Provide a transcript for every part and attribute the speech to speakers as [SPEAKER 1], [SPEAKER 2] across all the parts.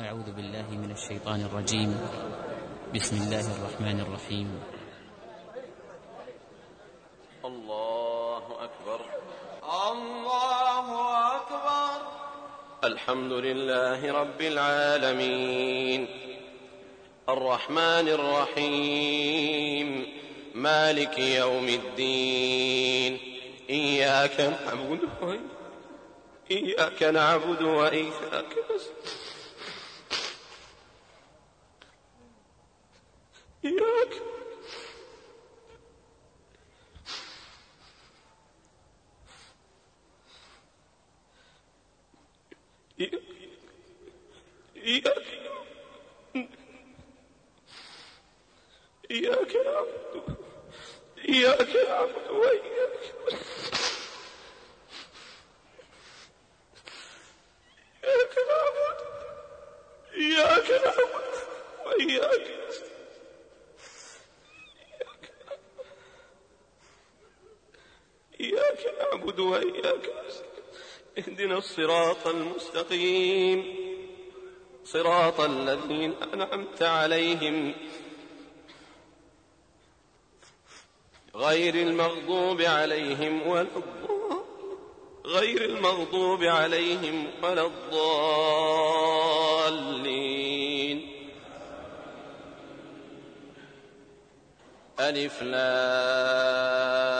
[SPEAKER 1] أعوذ بالله من الشيطان الرجيم. بسم الله الرحمن الرحيم.
[SPEAKER 2] الله أكبر.
[SPEAKER 3] الله أكبر.
[SPEAKER 2] الحمد لله رب العالمين. الرحمن الرحيم. مالك يوم الدين. إياك نعبد وإياك نعبد وإياك نستعين. الصراط المستقيم. صراط الذين أنعمت عليهم غير المغضوب عليهم ولا غير المغضوب عليهم ولا الضالين. ألف لام.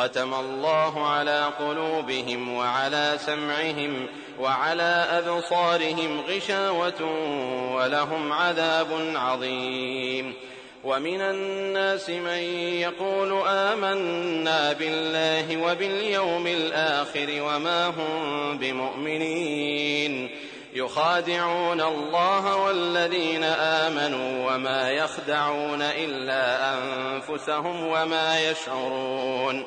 [SPEAKER 2] ختم الله على قلوبهم وعلى سمعهم وعلى أبصارهم غشاوة ولهم عذاب عظيم. ومن الناس من يقول آمنا بالله وباليوم الآخر وما هم بمؤمنين. يخادعون الله والذين آمنوا وما يخدعون إلا أنفسهم وما يشعرون.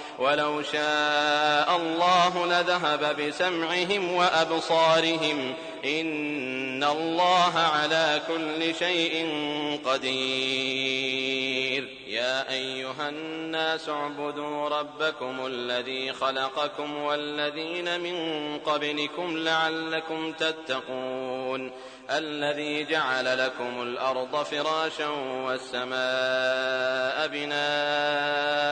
[SPEAKER 2] ولو شاء الله لذهب بسمعهم وأبصارهم إن الله على كل شيء قدير. يا أيها الناس اعبدوا ربكم الذي خلقكم والذين من قبلكم لعلكم تتقون. الذي جعل لكم الأرض فراشا والسماء بناءً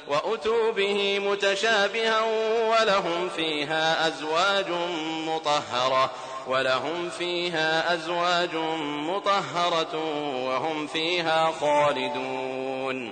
[SPEAKER 2] وأتوا به متشابها ولهم فيها أزواج مطهرة ولهم فيها أزواج مطهرة وهم فيها خالدون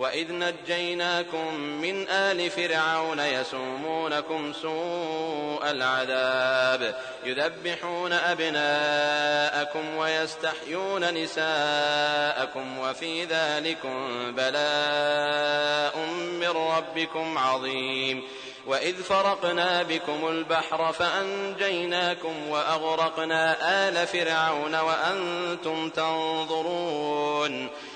[SPEAKER 2] وَإِذْ نَجَّيْنَاكُم مِّنْ آلِ فِرْعَوْنَ يَسُومُونَكُمْ سُوءَ الْعَذَابِ يُذَبِّحُونَ أَبْنَاءَكُمْ وَيَسْتَحْيُونَ نِسَاءَكُمْ وَفِي ذَلِكُمْ بَلَاءٌ مِّن رَّبِّكُمْ عَظِيمٌ وَإِذْ فَرَقْنَا بِكُمُ الْبَحْرَ فَأَنجَيْنَاكُمْ وَأَغْرَقْنَا آلَ فِرْعَوْنَ وَأَنتُمْ تَنظُرُونَ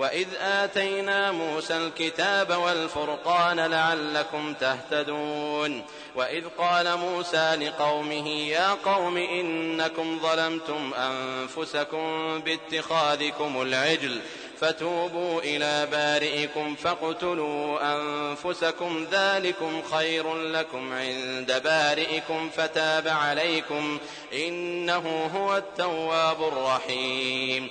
[SPEAKER 2] وإذ آتينا موسى الكتاب والفرقان لعلكم تهتدون وإذ قال موسى لقومه يا قوم إنكم ظلمتم أنفسكم باتخاذكم العجل فتوبوا إلى بارئكم فاقتلوا أنفسكم ذلكم خير لكم عند بارئكم فتاب عليكم إنه هو التواب الرحيم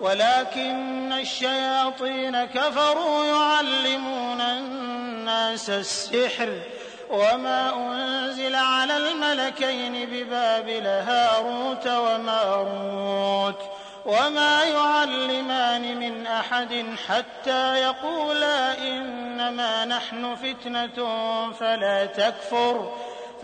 [SPEAKER 4] ولكن الشياطين كفروا يعلمون الناس السحر وما أنزل على الملكين ببابل هاروت وماروت وما يعلمان من أحد حتى يقولا إنما نحن فتنة فلا تكفر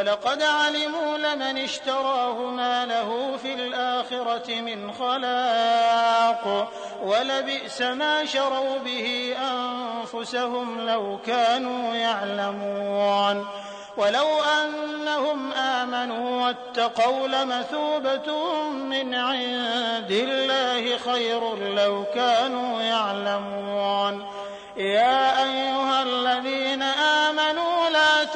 [SPEAKER 4] وَلَقَدْ عَلِمُوا لَمَنِ اشْتَرَاهُ مَا لَهُ فِي الْآخِرَةِ مِنْ خَلَاقٍ وَلَبِئْسَ مَا شَرَوْا بِهِ أَنفُسَهُمْ لَوْ كَانُوا يَعْلَمُونَ ولو أنهم آمنوا واتقوا لمثوبة من عند الله خير لو كانوا يعلمون يا أيها الذين آمنوا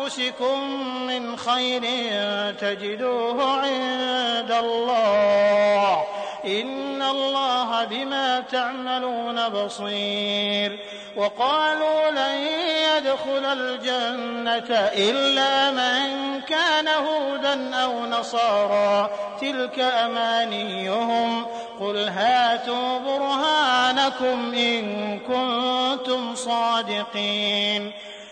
[SPEAKER 4] أنفسكم من خير تجدوه عند الله. إن الله بما تعملون بصير. وقالوا لن يدخل الجنة إلا من كان هودا أو نصارى. تلك أمانيهم. قل هاتوا برهانكم إن كنتم صادقين.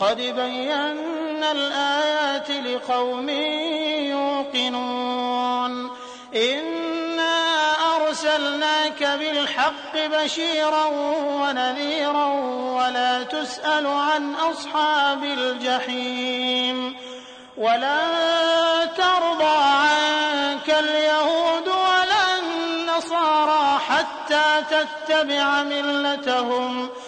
[SPEAKER 4] قد بينا الآيات لقوم يوقنون. إنا أرسلناك بالحق بشيرا ونذيرا ولا تسأل عن أصحاب الجحيم. ولا ترضى عنك اليهود ولا النصارى حتى تتبع ملتهم ۖ.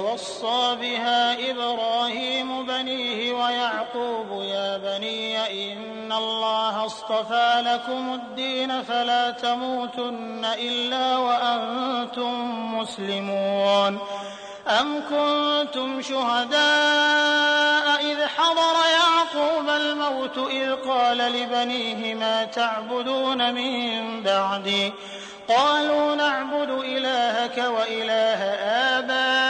[SPEAKER 4] وَوَصَّى بِهَا إِبْرَاهِيمُ بَنِيهِ وَيَعْقُوبُ يَا بَنِيَّ إِنَّ اللَّهَ اصْطَفَى لَكُمُ الدِّينَ فَلَا تَمُوتُنَّ إِلَّا وَأَنْتُمْ مُسْلِمُونَ أَمْ كُنْتُمْ شُهَدَاءَ إِذْ حَضَرَ يَعْقُوبَ الْمَوْتُ إِذْ قَالَ لِبَنِيهِ مَا تَعْبُدُونَ مِنْ بَعْدِي قَالُوا نَعْبُدُ إِلَهَكَ وَإِلَهَ آبَائِكَ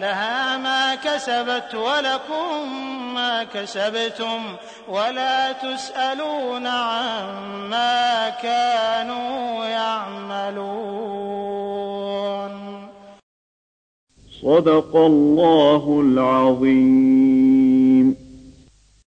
[SPEAKER 4] لها ما كسبت ولكم ما كسبتم ولا تسألون عما كانوا يعملون.
[SPEAKER 5] صدق الله العظيم.